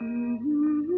嗯